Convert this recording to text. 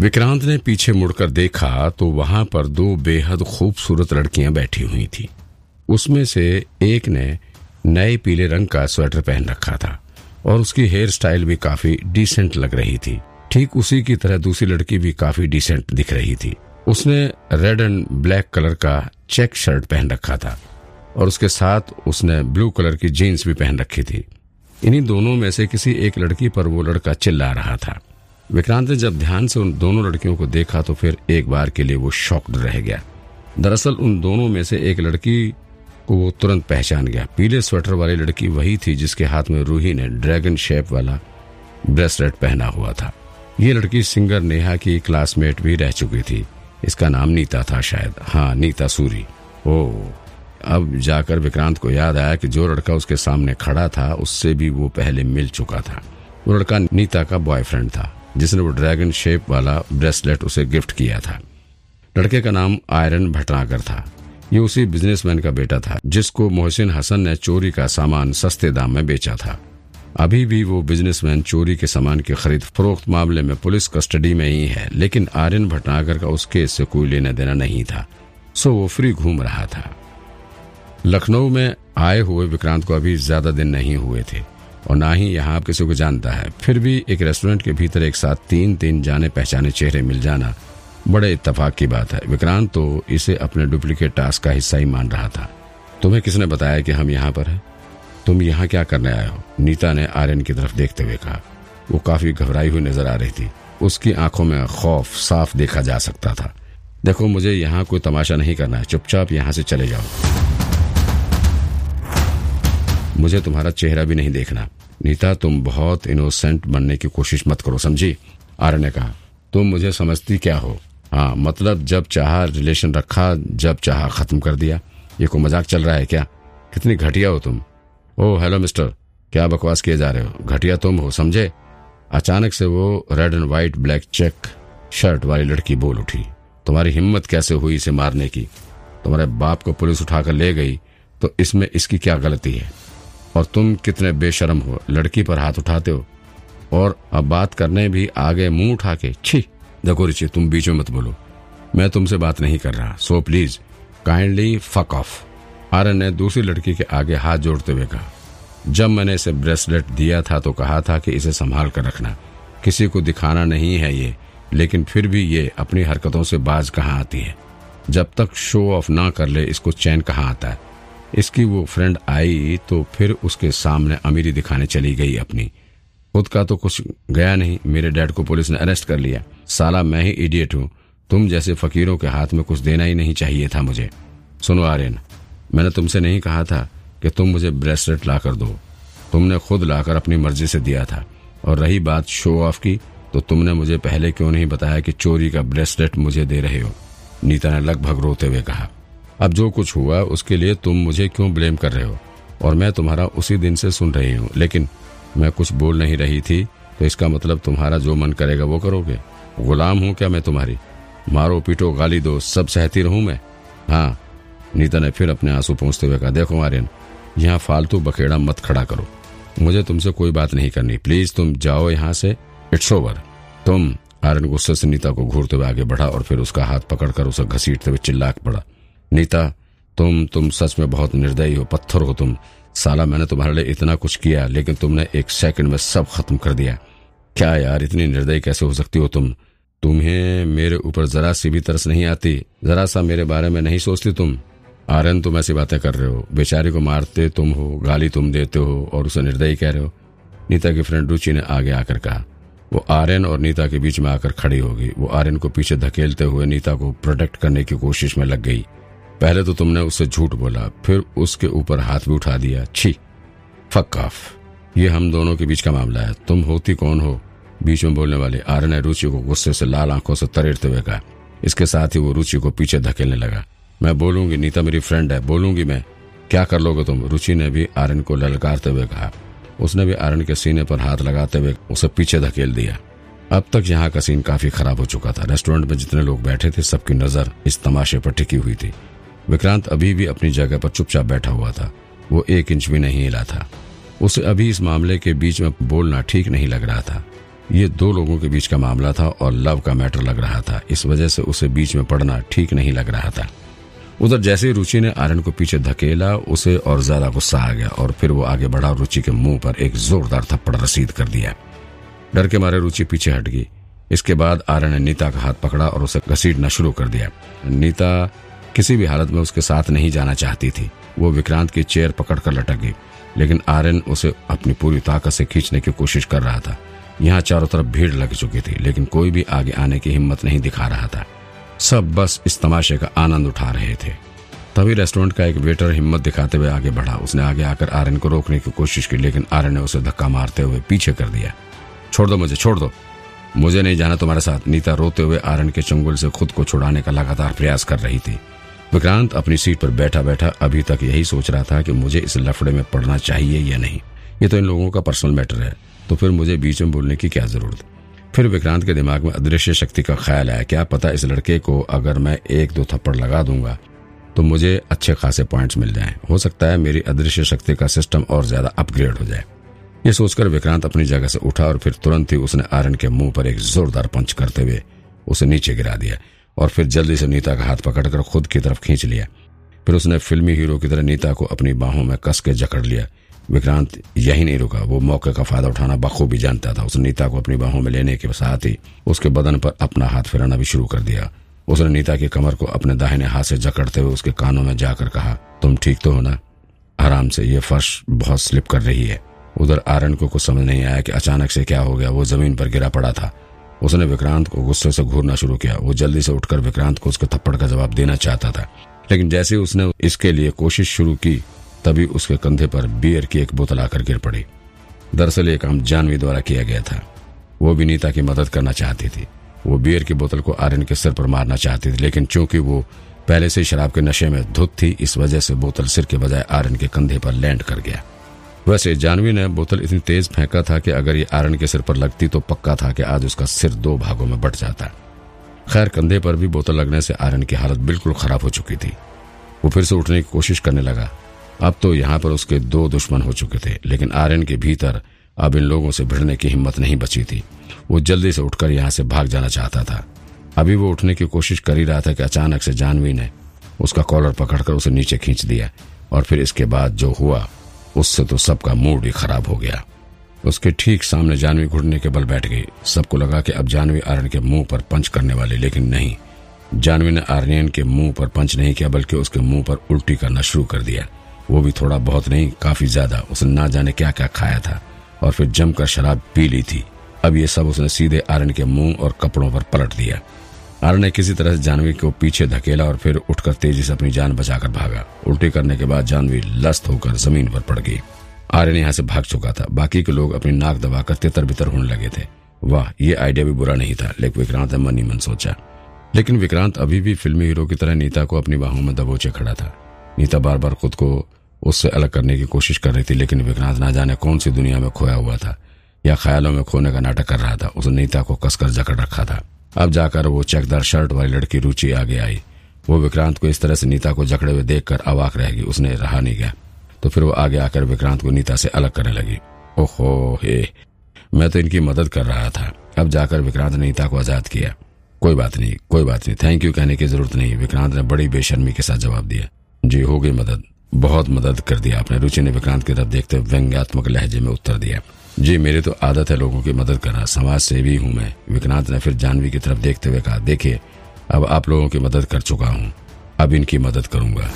विक्रांत ने पीछे मुड़कर देखा तो वहाँ पर दो बेहद खूबसूरत लड़कियाँ बैठी हुई थी। उसमें से एक ने नए पीले रंग का स्वेटर पहन रखा था और उसकी हेयर स्टाइल भी काफ़ी डिसेंट लग रही थी। ठीक उसी की तरह दूसरी लड़की भी काफ़ी डिसेंट दिख रही थी। उसने रेड एंड ब्लैक कलर का चेक शर्ट पहन रखा था और उसके साथ उसने ब्लू कलर की जीन्स भी पहन रखी थी। इन्हीं दोनों में से किसी एक लड़की पर वो लड़का चिल्ला रहा था। विक्रांत ने जब ध्यान से उन दोनों लड़कियों को देखा तो फिर एक बार के लिए वो शॉक्ड रह गया। दरअसल उन दोनों में से एक लड़की को वो तुरंत पहचान गया। पीले स्वेटर वाली लड़की वही थी जिसके हाथ में रूही ने ड्रैगन शेप वाला ब्रेसलेट पहना हुआ था। ये लड़की सिंगर नेहा की क्लासमेट भी रह चुकी थी। इसका नाम नीता था शायद। हाँ नीता सूरी। ओ, अब जाकर विक्रांत को याद आया कि जो लड़का उसके सामने खड़ा था, उससे भी वो पहले मिल चुका था। वो लड़का नीता का बॉयफ्रेंड था। जिसने वो ड्रैगन शेप वाला ब्रेसलेट उसे गिफ्ट किया था। लड़के का नाम आयरन भटनागर था। ये उसी बिजनेसमैन का बेटा था, जिसको मोहसिन हसन ने चोरी का सामान सस्ते दाम में बेचा था। अभी भी वो बिजनेसमैन चोरी के सामान की खरीद फरोख्त मामले में पुलिस कस्टडी में ही है, लेकिन आर्यन भटनागर का उस केस से कोई लेना देना नहीं था। सो वो फ्री घूम रहा था। लखनऊ में आए हुए विक्रांत को अभी ज़्यादा दिन नहीं हुए थे। और ना ही यहाँ किसी को जानता है। फिर भी एक रेस्टोरेंट के भीतर एक साथ तीन तीन जाने पहचाने चेहरे मिल जाना बड़े इतफाक की बात है। विक्रांत तो इसे अपने डुप्लीकेट टास्क का हिस्सा ही मान रहा था। तुम्हें किसने बताया कि हम यहाँ पर हैं? तुम यहाँ क्या करने आए हो? नीता ने आर्यन की तरफ़ देखते हुए कहा। वो काफ़ी घबराई हुई नज़र आ रही थी। उसकी आँखों में खौफ साफ़ देखा जा सकता था। देखो, मुझे यहाँ कोई तमाशा नहीं करना है। चुपचाप यहाँ से चले जाओ। मुझे तुम्हारा चेहरा भी नहीं देखना। नीता, तुम बहुत इनोसेंट बनने की कोशिश मत करो, समझी? आर्य ने कहा, तुम मुझे समझती क्या हो? हाँ मतलब जब चाह रिलेशन रखा, जब चाह खत्म कर दिया। ये कोई मज़ाक चल रहा है क्या? कितनी घटिया हो तुम। ओ हेलो मिस्टर क्या बकवास किए जा रहे हो? घटिया तुम हो, समझे? अचानक से वो red and white black check shirt वाली लड़की बोल उठी। तुम्हारी हिम्मत कैसे हुई इसे मारने की? तुम्हारे बाप को पुलिस उठाकर ले गई तो इसमें इसकी क्या गलती है? और तुम कितने बेशरम हो। लड़की पर हाथ उठाते हो और अब बात करने भी आगे मुँह उठा के, छी, देखो रिची, तुम बीच में मत बोलो। मैं तुमसे बात नहीं कर रहा। So please, kindly fuck off. Aryan ने दूसरी लड़की के आगे हाथ जोड़ते हुए कहा, जब मैंने इसे ब्रेसलेट दिया था तो कहा था कि इसे संभाल कर रखना। किसी को दिखाना नहीं है ये, लेकिन फिर भी ये अपनी हरकतों से बाज कहाँ आती है? जब तक शो ऑफ़ ना कर ले, इसको चैन कहाँ आता है? इसकी वो फ्रेंड आई तो फिर उसके सामने अमीरी दिखाने चली गई अपनी। खुद का तो कुछ गया नहीं। मेरे डैड को पुलिस ने अरेस्ट कर लिया। साला, मैं ही इडियट हूँ। तुम जैसे फकीरों के हाथ में कुछ देना ही नहीं चाहिए था मुझे। सुनो आर्यन, मैंने तुमसे नहीं कहा था कि तुम मुझे ब्रेसलेट ला कर दो। तुमने खुद लाकर अपनी मर्ज़ी से दिया था। और रही बात शो ऑफ़ की तो तुमने मुझे पहले क्यों नहीं बताया कि चोरी का ब्रेसलेट मुझे दे रहे हो? नीता ने लगभग रोते हुए कहा। अब जो कुछ हुआ, उसके लिए तुम मुझे क्यों ब्लेम कर रहे हो? और मैं तुम्हारा उसी दिन से सुन रही हूँ। लेकिन मैं कुछ बोल नहीं रही थी तो इसका मतलब तुम्हारा जो मन करेगा वो करोगे। गुलाम हूँ क्या मैं तुम्हारी? मारो पीटो गाली दो, सब सहती रहूँ मैं? हाँ नीता ने फिर अपने आँसू पहुँचते हुए कहा, देखो आर्यन, यहाँ फालतू बखेड़ा मत खड़ा करो। मुझे तुमसे कोई बात नहीं करनी। प्लीज़ तुम जाओ यहाँ से। It's over. तुम आर्यन गुस्से से नीता को घूरते हुए आगे बढ़ा और फिर उसका हाथ पकड़कर उसे घसीटते हुए चिल्ला पड़ा। नीता, तुम तुम सच में बहुत निर्दयी हो। पत्थर हो तुम, साला मैंने तुम्हारे लिए इतना कुछ किया, लेकिन तुमने एक सेकंड में सब खत्म कर दिया। क्या यार, इतनी निर्दयी कैसे हो सकती हो तुम? तुम्हें मेरे ऊपर जरा सी भी तरस नहीं आती। जरा सा मेरे बारे में नहीं सोचती तुम। आर्यन, तुम ऐसी बातें कर रहे हो। बेचारे को मारते तुम हो, गाली तुम देते हो, और उसे निर्दयी कह रहे हो। नीता की फ्रेंड रुचि ने आगे आकर कहा, वो आर्यन और नीता के बीच में आकर खड़ी होगी। वो आर्यन को पीछे धकेलते हुए नीता को प्रोटेक्ट करने की कोशिश में लग गई। पहले तो तुमने उससे झूठ बोला, फिर उसके ऊपर हाथ भी उठा दिया। छी फक ऑफ़ ये हम दोनों के बीच का मामला है। तुम होती कौन हो? बीच में बोलने वाले आर्य ने रुचि को गुस्से से लाल आँखों से तरेड़ते हुए कहा। इसके साथ ही वो रुचि को पीछे धकेलने लगा। मैं बोलूँगी, नीता मेरी फ्रेंड है, बोलूँगी मैं। क्या कर लोगे तुम? रुचि ने भी आर्यन को ललकारते हुए कहा। उसने भी आर्यन के सीने पर हाथ लगाते हुए उसे पीछे धकेल दिया। अब तक यहाँ का सीन काफ़ी खराब हो चुका था। रेस्टोरेंट में जितने लोग बैठे थे, सबकी नज़र इस तमाशे पर टिकी हुई थी। विक्रांत अभी भी अपनी जगह पर चुपचाप बैठा हुआ था। वो एक इंच भी नहीं हिला था। उसे अभी इस मामले के बीच में बोलना ठीक नहीं लग रहा था। ये दो लोगों के बीच का मामला था और लव का मैटर लग रहा था। इस वजह से उसे बीच में पड़ना ठीक नहीं लग रहा था। उधर जैसे ही रुचि ने आर्यन को पीछे धकेला, उसे और ज़्यादा गुस्सा आ गया और फिर वो आगे बढ़ा रुचि के मुँह पर एक जोरदार थप्पड़ रसीद कर दिया। डर के मारे रुचि पीछे हट गई। इसके बाद आर्यन ने नीता का हाथ पकड़ा और उसे घसीटना शुरू कर दिया। नीता किसी भी हालत में उसके साथ नहीं जाना चाहती थी। वो विक्रांत की चेयर पकड़कर लटक गई, लेकिन आर्यन उसे अपनी पूरी ताकत से खींचने की कोशिश कर रहा था। यहाँ चारों तरफ़ भीड़ लग चुकी थी, लेकिन कोई भी आगे आने की हिम्मत नहीं दिखा रहा था। सब बस इस तमाशे का आनंद उठा रहे थे। तभी रेस्टोरेंट का एक वेटर हिम्मत दिखाते हुए आगे बढ़ा। उसने आगे आकर आर्यन को रोकने की कोशिश की, लेकिन आर्यन ने उसे धक्का मारते हुए पीछे कर दिया। छोड़ दो मुझे, छोड़ दो। मुझे नहीं जाना तुम्हारे साथ। नीता रोते हुए आर्यन के चंगुल से खुद को छुड़ाने का लगातार प्रयास कर रही थी। विक्रांत अपनी सीट पर बैठा बैठा अभी तक यही सोच रहा था कि मुझे इस लफड़े में पड़ना चाहिए या नहीं। ये तो इन लोगों का पर्सनल मैटर है तो फिर मुझे बीच में बोलने की क्या ज़रूरत? फिर विक्रांत के दिमाग में अदृश्य शक्ति का ख्याल आया, क्या पता इस लड़के को अगर मैं एक दो थप्पड़ लगा दूँगा तो मुझे अच्छे खासे पॉइंट्स मिल जाएँ। हो सकता है मेरी अदृश्य शक्ति का सिस्टम और ज़्यादा अपग्रेड हो जाए। ये सोचकर विक्रांत अपनी जगह से उठा और फिर तुरंत ही उसने आर्यन के मुँह पर एक जोरदार पंच करते हुए उसे नीचे गिरा दिया। और फिर जल्दी से नीता का हाथ पकड़कर खुद की तरफ़ खींच लिया। फिर उसने फिल्मी हीरो की तरह नीता को अपनी बाहों में कस के जकड़ लिया। विक्रांत यही नहीं रुका, वो मौके का फ़ायदा उठाना बखूबी जानता था। उसने नीता को अपनी बाहों में लेने के साथ ही उसके बदन पर अपना हाथ फिराना भी शुरू कर दिया। उसने नीता की कमर को अपने दाहिने हाथ से जकड़ते हुए उसके कानों में जाकर कहा, तुम ठीक तो हो ना? आराम से ये फर्श बहुत स्लिप कर रही है। उधर आर्यन को कुछ समझ नहीं आया कि अचानक से क्या हो गया। वो ज़मीन पर गिरा पड़ा था। उसने विक्रांत को गुस्से से घूरना शुरू किया। वो जल्दी से उठकर विक्रांत को उसके थप्पड़ का जवाब देना चाहता था। लेकिन जैसे उसने इसके लिए कोशिश शुरू की, तभी उसके कंधे पर बियर की एक बोतल आकर गिर पड़ी। दरअसल ये काम जानवी द्वारा किया गया था। वो भी नीता की मदद करना चाहती थी। वो बियर की बोतल को आर्यन के सिर पर मारना चाहती थी, लेकिन चूँकि वो पहले से शराब के नशे में धुत थी, इस वजह से बोतल सिर के बजाय आर्यन के कंधे पर लैंड कर गया। वैसे जानवी ने बोतल इतनी तेज फेंका था कि अगर ये आर्यन के सिर पर लगती तो पक्का था कि आज उसका सिर दो भागों में बट जाता। खैर, कंधे पर भी बोतल लगने से आर्यन की हालत बिल्कुल खराब हो चुकी थी। वो फिर से उठने की कोशिश करने लगा। अब तो यहाँ पर उसके दो दुश्मन हो चुके थे, लेकिन आर्यन के भीतर अब इन लोगों से भिड़ने की हिम्मत नहीं बची थी। वो जल्दी से उठकर यहाँ से भाग जाना चाहता था। अभी वो उठने की कोशिश कर ही रहा था कि अचानक से जानवी ने उसका कॉलर पकड़कर उसे नीचे खींच दिया और फिर इसके बाद जो हुआ उससे तो सबका मूड ही खराब हो गया। उसके ठीक सामने जानवी घुटने के बल बैठ गई। सबको लगा कि अब जानवी आर्यन के मुँह पर पंच करने वाली, लेकिन नहीं। जानवी ने आर्यन के मुँह पर पंच नहीं किया, बल्कि उसके मुँह पर उल्टी करना शुरू कर दिया। वो भी थोड़ा बहुत नहीं, काफ़ी ज़्यादा। उसने ना जाने क्या क्या खाया था, और फिर जमकर शराब पी ली थी। अब ये सब उसने सीधे आर्यन के मुँह और कपड़ों पर पलट दिया। आर्यन ने किसी तरह से जानवी को पीछे धकेला और फिर उठकर तेज़ी से अपनी जान बचाकर भागा। उल्टी करने के बाद जानवी लस्त होकर ज़मीन पर पड़ गई। आर्यन यहाँ से भाग चुका था। बाकी के लोग अपनी नाक दबाकर तितर बितर होने लगे थे। वाह, ये आइडिया भी बुरा नहीं था, लेकिन विक्रांत ने मन ही मन सोचा। लेकिन विक्रांत अभी भी फिल्मी हीरो की तरह नीता को अपनी बाहों में दबोचे खड़ा था। नीता बार बार खुद को उससे अलग करने की कोशिश कर रही थी, लेकिन विक्रांत ना जाने कौन सी दुनिया में खोया हुआ था या ख्यालों में खोने का नाटक कर रहा था। उसने नीता को कसकर जकड़ रखा था। अब जाकर वो चेकदार शर्ट वाली लड़की रुचि आगे आई। वो विक्रांत को इस तरह से नीता को जकड़े हुए देखकर अवाक रहेगी उसने रहा नहीं गया। तो फिर वो आगे आकर विक्रांत को नीता से अलग करने लगी। ओहो हे, मैं तो इनकी मदद कर रहा था। अब जाकर विक्रांत ने नीता को आज़ाद किया। कोई बात नहीं, कोई बात नहीं। थैंक यू कहने की ज़रूरत नहीं। विक्रांत ने बड़ी बेशर्मी के साथ जवाब दिया। जी, हो गई मदद। बहुत मदद कर दिया आपने। रुचि ने विक्रांत की तरफ़ देखते हुए व्यंग्यात्मक लहजे में उत्तर दिया, जी, मेरी तो आदत है लोगों की मदद करना। समाज सेवी हूँ मैं। विक्रांत ने फिर जानवी की तरफ़ देखते हुए कहा, देखिए, अब आप लोगों की मदद कर चुका हूँ। अब इनकी मदद करूँगा।